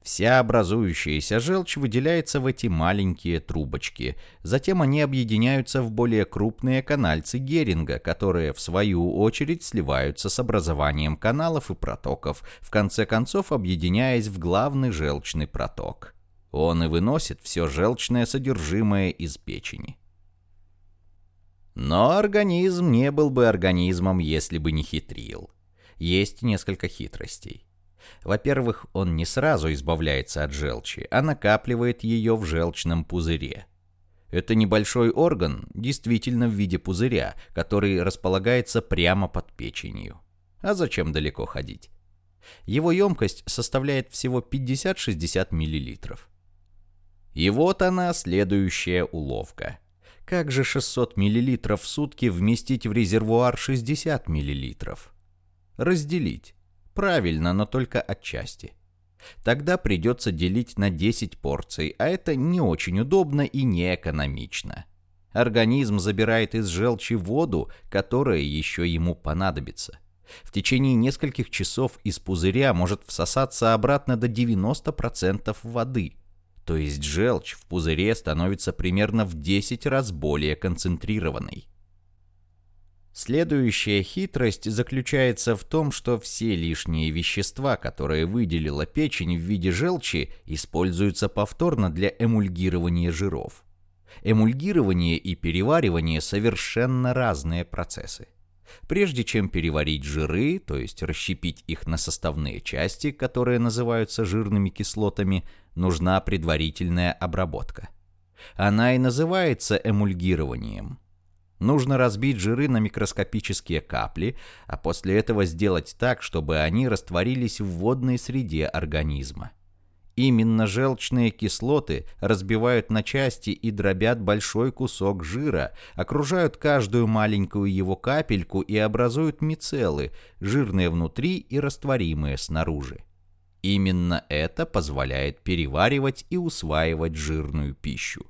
Вся образующаяся желчь выделяется в эти маленькие трубочки. Затем они объединяются в более крупные канальцы Геринга, которые, в свою очередь, сливаются с образованием каналов и протоков, в конце концов объединяясь в главный желчный проток. Он и выносит все желчное содержимое из печени. Но организм не был бы организмом, если бы не хитрил. Есть несколько хитростей. Во-первых, он не сразу избавляется от желчи, а накапливает ее в желчном пузыре. Это небольшой орган, действительно в виде пузыря, который располагается прямо под печенью. А зачем далеко ходить? Его емкость составляет всего 50-60 мл. И вот она, следующая уловка. Как же 600 мл в сутки вместить в резервуар 60 мл? Разделить. Правильно, но только отчасти. Тогда придется делить на 10 порций, а это не очень удобно и не экономично. Организм забирает из желчи воду, которая еще ему понадобится. В течение нескольких часов из пузыря может всосаться обратно до 90% воды. То есть желчь в пузыре становится примерно в 10 раз более концентрированной. Следующая хитрость заключается в том, что все лишние вещества, которые выделила печень в виде желчи, используются повторно для эмульгирования жиров. Эмульгирование и переваривание совершенно разные процессы. Прежде чем переварить жиры, то есть расщепить их на составные части, которые называются жирными кислотами, нужна предварительная обработка. Она и называется эмульгированием – Нужно разбить жиры на микроскопические капли, а после этого сделать так, чтобы они растворились в водной среде организма. Именно желчные кислоты разбивают на части и дробят большой кусок жира, окружают каждую маленькую его капельку и образуют мицеллы, жирные внутри и растворимые снаружи. Именно это позволяет переваривать и усваивать жирную пищу.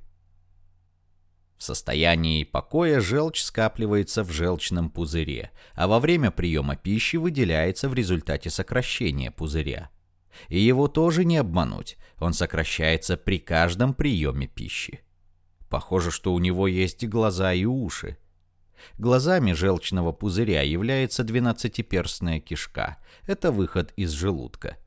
В состоянии покоя желчь скапливается в желчном пузыре, а во время приема пищи выделяется в результате сокращения пузыря. И его тоже не обмануть, он сокращается при каждом приеме пищи. Похоже, что у него есть глаза и уши. Глазами желчного пузыря является двенадцатиперстная кишка. Это выход из желудка.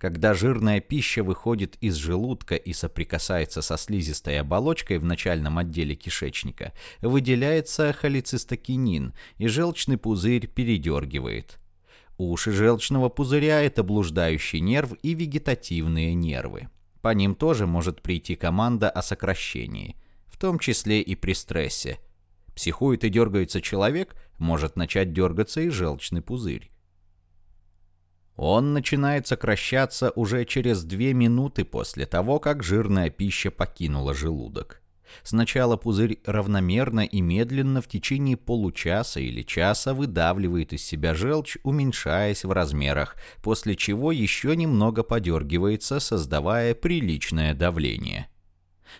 Когда жирная пища выходит из желудка и соприкасается со слизистой оболочкой в начальном отделе кишечника, выделяется холецистокинин, и желчный пузырь передергивает. Уши желчного пузыря – это блуждающий нерв и вегетативные нервы. По ним тоже может прийти команда о сокращении, в том числе и при стрессе. Психует и дергается человек, может начать дергаться и желчный пузырь. Он начинает сокращаться уже через 2 минуты после того, как жирная пища покинула желудок. Сначала пузырь равномерно и медленно в течение получаса или часа выдавливает из себя желчь, уменьшаясь в размерах, после чего еще немного подергивается, создавая приличное давление.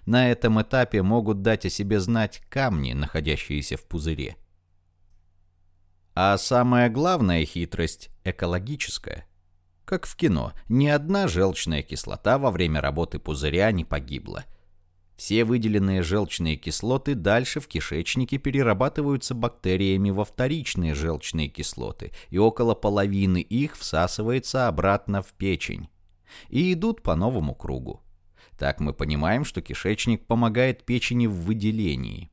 На этом этапе могут дать о себе знать камни, находящиеся в пузыре. А самая главная хитрость – экологическая. Как в кино, ни одна желчная кислота во время работы пузыря не погибла. Все выделенные желчные кислоты дальше в кишечнике перерабатываются бактериями во вторичные желчные кислоты, и около половины их всасывается обратно в печень. И идут по новому кругу. Так мы понимаем, что кишечник помогает печени в выделении.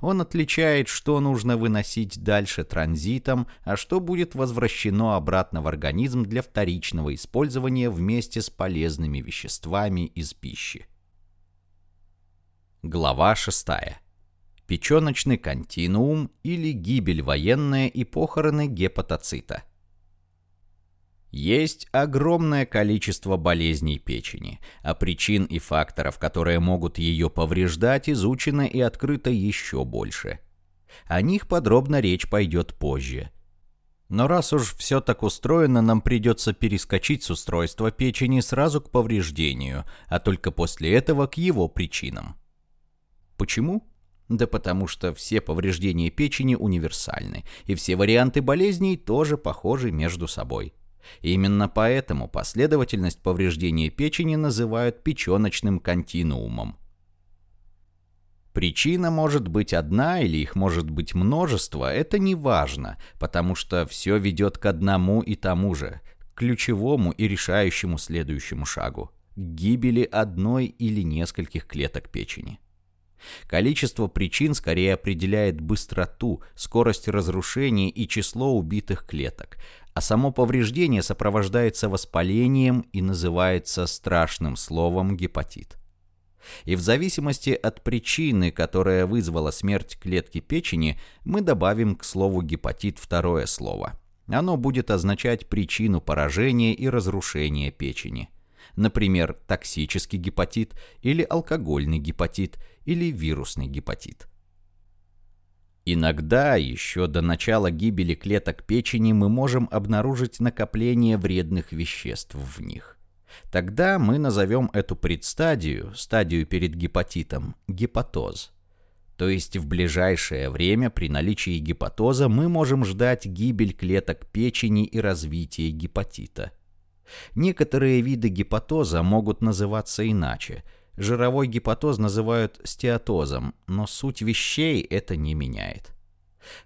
Он отличает, что нужно выносить дальше транзитом, а что будет возвращено обратно в организм для вторичного использования вместе с полезными веществами из пищи. Глава 6. Печеночный континуум или гибель военная и похороны гепатоцита. Есть огромное количество болезней печени, а причин и факторов, которые могут ее повреждать, изучено и открыто еще больше. О них подробно речь пойдет позже. Но раз уж все так устроено, нам придется перескочить с устройства печени сразу к повреждению, а только после этого к его причинам. Почему? Да потому что все повреждения печени универсальны, и все варианты болезней тоже похожи между собой. Именно поэтому последовательность повреждения печени называют печеночным континуумом. Причина может быть одна или их может быть множество, это не важно, потому что все ведет к одному и тому же, к ключевому и решающему следующему шагу – к гибели одной или нескольких клеток печени. Количество причин скорее определяет быстроту, скорость разрушения и число убитых клеток, а само повреждение сопровождается воспалением и называется страшным словом гепатит. И в зависимости от причины, которая вызвала смерть клетки печени, мы добавим к слову гепатит второе слово. Оно будет означать причину поражения и разрушения печени. Например, токсический гепатит или алкогольный гепатит или вирусный гепатит. Иногда, еще до начала гибели клеток печени, мы можем обнаружить накопление вредных веществ в них. Тогда мы назовем эту предстадию, стадию перед гепатитом, гепатоз. То есть в ближайшее время при наличии гепатоза мы можем ждать гибель клеток печени и развитие гепатита. Некоторые виды гепатоза могут называться иначе – Жировой гепатоз называют стеатозом, но суть вещей это не меняет.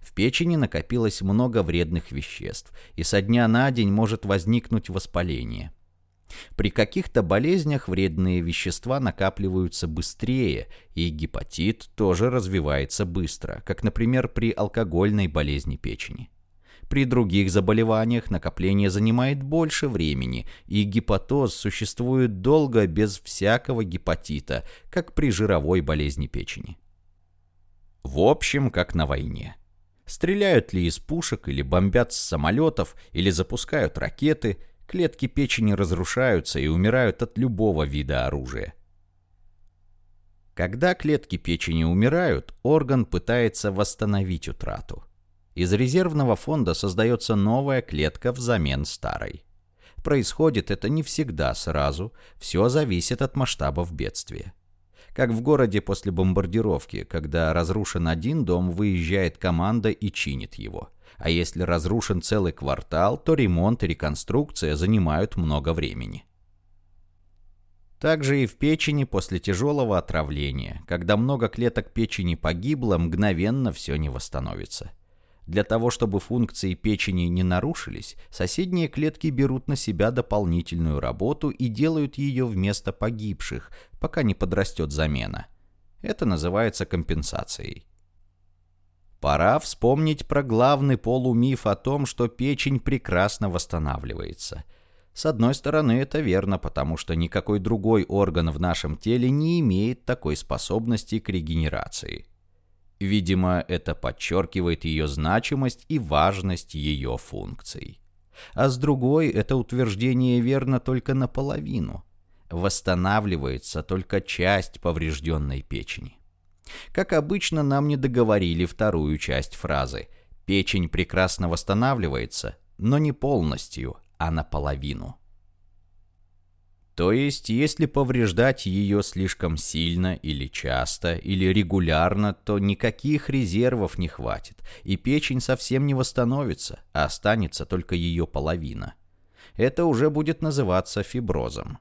В печени накопилось много вредных веществ, и со дня на день может возникнуть воспаление. При каких-то болезнях вредные вещества накапливаются быстрее, и гепатит тоже развивается быстро, как, например, при алкогольной болезни печени. При других заболеваниях накопление занимает больше времени, и гепатоз существует долго без всякого гепатита, как при жировой болезни печени. В общем, как на войне. Стреляют ли из пушек, или бомбят с самолетов, или запускают ракеты, клетки печени разрушаются и умирают от любого вида оружия. Когда клетки печени умирают, орган пытается восстановить утрату. Из резервного фонда создается новая клетка взамен старой. Происходит это не всегда сразу, все зависит от масштабов бедствия. Как в городе после бомбардировки, когда разрушен один дом, выезжает команда и чинит его. А если разрушен целый квартал, то ремонт и реконструкция занимают много времени. Также и в печени после тяжелого отравления, когда много клеток печени погибло, мгновенно все не восстановится. Для того, чтобы функции печени не нарушились, соседние клетки берут на себя дополнительную работу и делают ее вместо погибших, пока не подрастет замена. Это называется компенсацией. Пора вспомнить про главный полумиф о том, что печень прекрасно восстанавливается. С одной стороны, это верно, потому что никакой другой орган в нашем теле не имеет такой способности к регенерации. Видимо, это подчеркивает ее значимость и важность ее функций. А с другой, это утверждение верно только наполовину. Восстанавливается только часть поврежденной печени. Как обычно, нам не договорили вторую часть фразы. Печень прекрасно восстанавливается, но не полностью, а наполовину. То есть, если повреждать ее слишком сильно или часто, или регулярно, то никаких резервов не хватит, и печень совсем не восстановится, а останется только ее половина. Это уже будет называться фиброзом.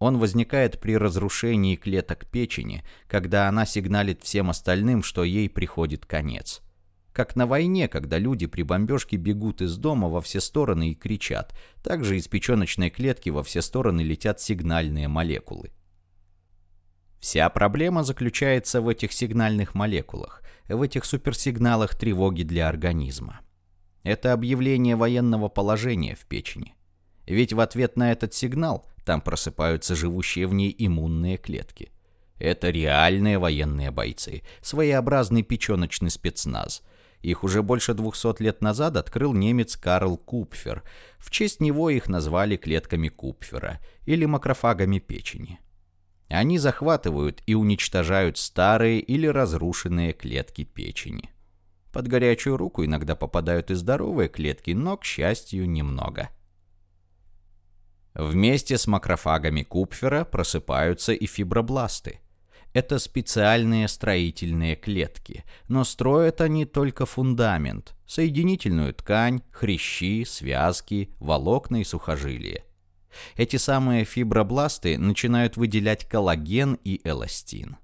Он возникает при разрушении клеток печени, когда она сигналит всем остальным, что ей приходит конец. Как на войне, когда люди при бомбежке бегут из дома во все стороны и кричат. Также из печеночной клетки во все стороны летят сигнальные молекулы. Вся проблема заключается в этих сигнальных молекулах, в этих суперсигналах тревоги для организма. Это объявление военного положения в печени. Ведь в ответ на этот сигнал там просыпаются живущие в ней иммунные клетки. Это реальные военные бойцы, своеобразный печеночный спецназ. Их уже больше 200 лет назад открыл немец Карл Купфер. В честь него их назвали клетками Купфера или макрофагами печени. Они захватывают и уничтожают старые или разрушенные клетки печени. Под горячую руку иногда попадают и здоровые клетки, но, к счастью, немного. Вместе с макрофагами Купфера просыпаются и фибробласты. Это специальные строительные клетки, но строят они только фундамент, соединительную ткань, хрящи, связки, волокна и сухожилия. Эти самые фибробласты начинают выделять коллаген и эластин.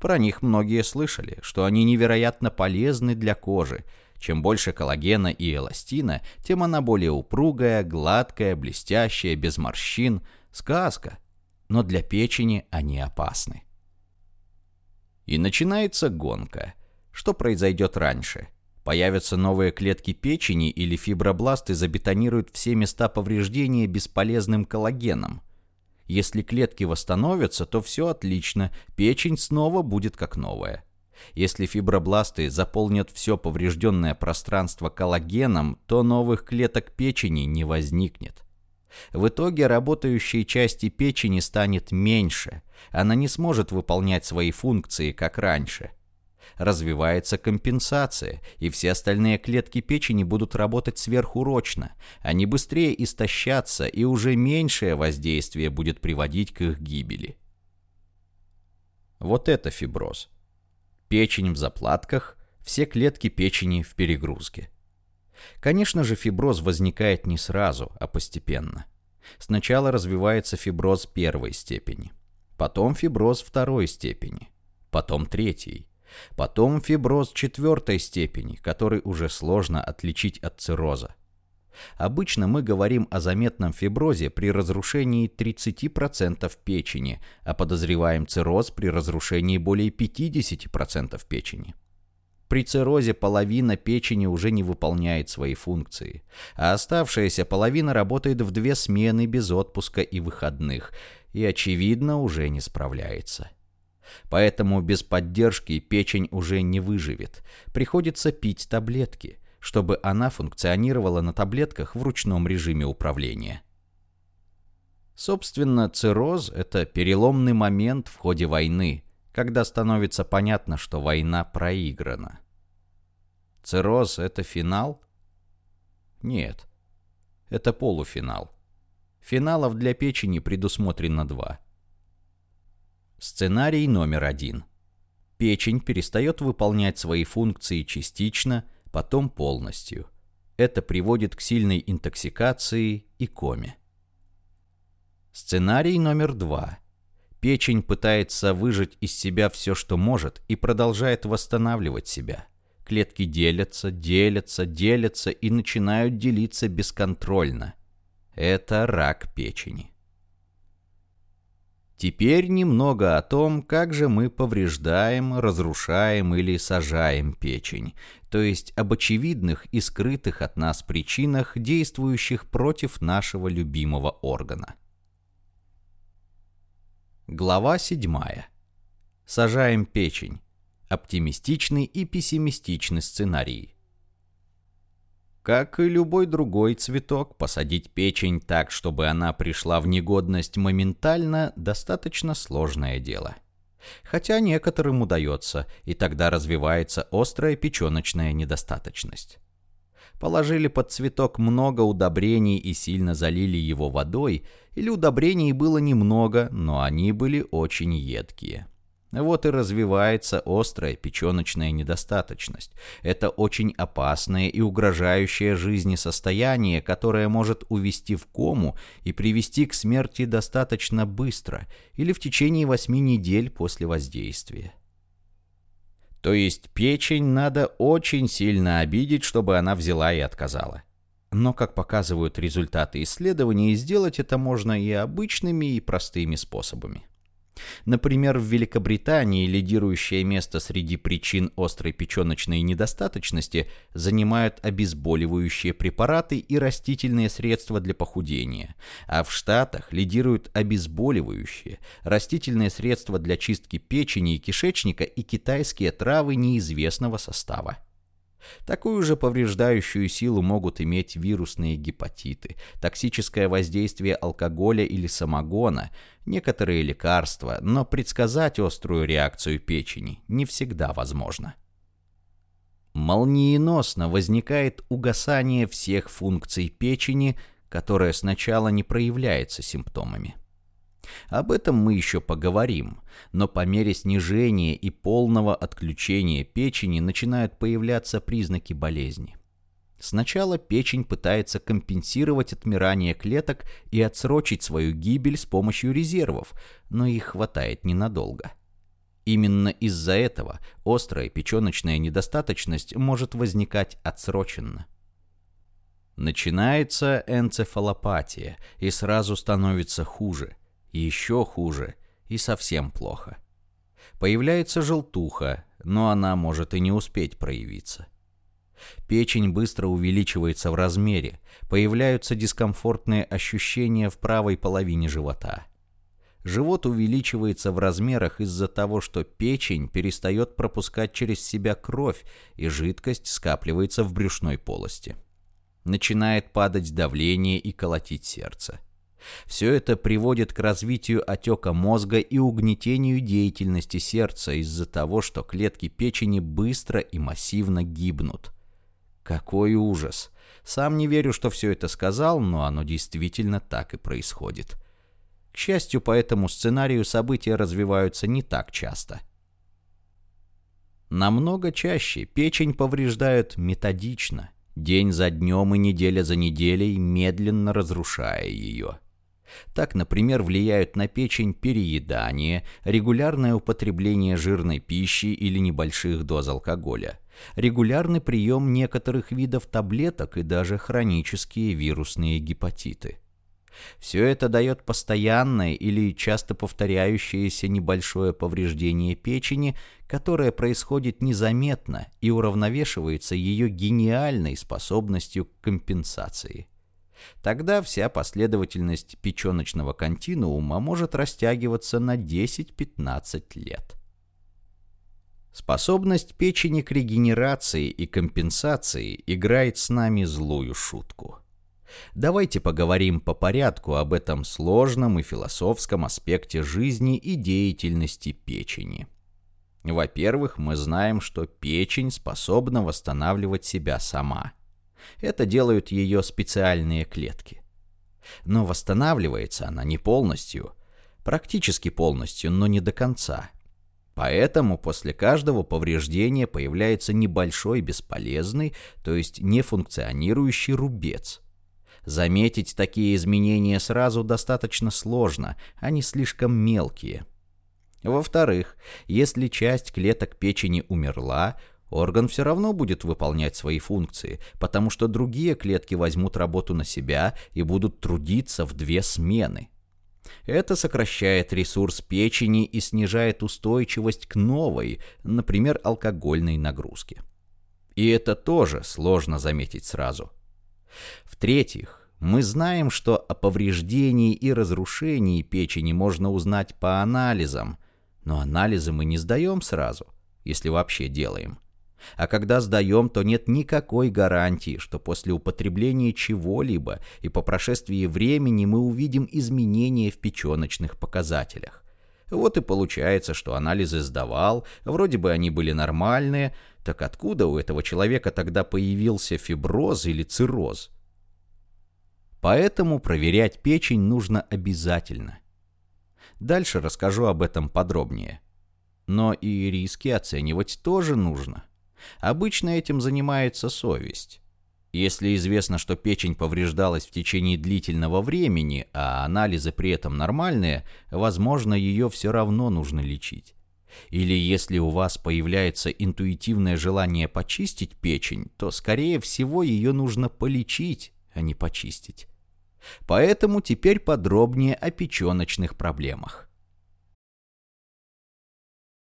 Про них многие слышали, что они невероятно полезны для кожи, чем больше коллагена и эластина, тем она более упругая, гладкая, блестящая, без морщин. Сказка. Но для печени они опасны. И начинается гонка. Что произойдет раньше? Появятся новые клетки печени или фибробласты забетонируют все места повреждения бесполезным коллагеном. Если клетки восстановятся, то все отлично, печень снова будет как новая. Если фибробласты заполнят все поврежденное пространство коллагеном, то новых клеток печени не возникнет. В итоге работающей части печени станет меньше, она не сможет выполнять свои функции, как раньше. Развивается компенсация, и все остальные клетки печени будут работать сверхурочно. Они быстрее истощатся, и уже меньшее воздействие будет приводить к их гибели. Вот это фиброз печень в заплатках, все клетки печени в перегрузке. Конечно же, фиброз возникает не сразу, а постепенно. Сначала развивается фиброз первой степени, потом фиброз второй степени, потом третьей, потом фиброз четвертой степени, который уже сложно отличить от цирроза. Обычно мы говорим о заметном фиброзе при разрушении 30% печени, а подозреваем цирроз при разрушении более 50% печени. При циррозе половина печени уже не выполняет свои функции, а оставшаяся половина работает в две смены без отпуска и выходных, и, очевидно, уже не справляется. Поэтому без поддержки печень уже не выживет, приходится пить таблетки – чтобы она функционировала на таблетках в ручном режиме управления. Собственно, цирроз – это переломный момент в ходе войны, когда становится понятно, что война проиграна. Цирроз – это финал? Нет, это полуфинал. Финалов для печени предусмотрено два. Сценарий номер один. Печень перестает выполнять свои функции частично – потом полностью. Это приводит к сильной интоксикации и коме. Сценарий номер два. Печень пытается выжать из себя все, что может, и продолжает восстанавливать себя. Клетки делятся, делятся, делятся и начинают делиться бесконтрольно. Это рак печени. Теперь немного о том, как же мы повреждаем, разрушаем или сажаем печень, то есть об очевидных и скрытых от нас причинах, действующих против нашего любимого органа. Глава 7. Сажаем печень. Оптимистичный и пессимистичный сценарии. Как и любой другой цветок, посадить печень так, чтобы она пришла в негодность моментально, достаточно сложное дело. Хотя некоторым удается, и тогда развивается острая печеночная недостаточность. Положили под цветок много удобрений и сильно залили его водой, или удобрений было немного, но они были очень едкие. Вот и развивается острая печеночная недостаточность. Это очень опасное и угрожающее жизни состояние, которое может увести в кому и привести к смерти достаточно быстро или в течение 8 недель после воздействия. То есть печень надо очень сильно обидеть, чтобы она взяла и отказала. Но, как показывают результаты исследований, сделать это можно и обычными, и простыми способами. Например, в Великобритании лидирующее место среди причин острой печеночной недостаточности занимают обезболивающие препараты и растительные средства для похудения, а в Штатах лидируют обезболивающие, растительные средства для чистки печени и кишечника и китайские травы неизвестного состава. Такую же повреждающую силу могут иметь вирусные гепатиты, токсическое воздействие алкоголя или самогона, некоторые лекарства, но предсказать острую реакцию печени не всегда возможно. Молниеносно возникает угасание всех функций печени, которое сначала не проявляется симптомами. Об этом мы еще поговорим, но по мере снижения и полного отключения печени начинают появляться признаки болезни. Сначала печень пытается компенсировать отмирание клеток и отсрочить свою гибель с помощью резервов, но их хватает ненадолго. Именно из-за этого острая печеночная недостаточность может возникать отсроченно. Начинается энцефалопатия, и сразу становится хуже – еще хуже и совсем плохо. Появляется желтуха, но она может и не успеть проявиться. Печень быстро увеличивается в размере, появляются дискомфортные ощущения в правой половине живота. Живот увеличивается в размерах из-за того, что печень перестает пропускать через себя кровь, и жидкость скапливается в брюшной полости. Начинает падать давление и колотить сердце. Все это приводит к развитию отека мозга и угнетению деятельности сердца из-за того, что клетки печени быстро и массивно гибнут. Какой ужас! Сам не верю, что все это сказал, но оно действительно так и происходит. К счастью, по этому сценарию события развиваются не так часто. Намного чаще печень повреждают методично, день за днем и неделя за неделей, медленно разрушая ее. Так, например, влияют на печень переедание, регулярное употребление жирной пищи или небольших доз алкоголя, регулярный прием некоторых видов таблеток и даже хронические вирусные гепатиты. Все это дает постоянное или часто повторяющееся небольшое повреждение печени, которое происходит незаметно и уравновешивается ее гениальной способностью к компенсации. Тогда вся последовательность печеночного континуума может растягиваться на 10-15 лет. Способность печени к регенерации и компенсации играет с нами злую шутку. Давайте поговорим по порядку об этом сложном и философском аспекте жизни и деятельности печени. Во-первых, мы знаем, что печень способна восстанавливать себя сама – это делают ее специальные клетки. Но восстанавливается она не полностью, практически полностью, но не до конца. Поэтому после каждого повреждения появляется небольшой бесполезный, то есть нефункционирующий рубец. Заметить такие изменения сразу достаточно сложно, они слишком мелкие. Во-вторых, если часть клеток печени умерла, Орган все равно будет выполнять свои функции, потому что другие клетки возьмут работу на себя и будут трудиться в две смены. Это сокращает ресурс печени и снижает устойчивость к новой, например, алкогольной нагрузке. И это тоже сложно заметить сразу. В-третьих, мы знаем, что о повреждении и разрушении печени можно узнать по анализам, но анализы мы не сдаем сразу, если вообще делаем. А когда сдаем, то нет никакой гарантии, что после употребления чего-либо и по прошествии времени мы увидим изменения в печеночных показателях. Вот и получается, что анализы сдавал, вроде бы они были нормальные, так откуда у этого человека тогда появился фиброз или цирроз? Поэтому проверять печень нужно обязательно. Дальше расскажу об этом подробнее. Но и риски оценивать тоже нужно. Обычно этим занимается совесть. Если известно, что печень повреждалась в течение длительного времени, а анализы при этом нормальные, возможно, ее все равно нужно лечить. Или если у вас появляется интуитивное желание почистить печень, то, скорее всего, ее нужно полечить, а не почистить. Поэтому теперь подробнее о печеночных проблемах.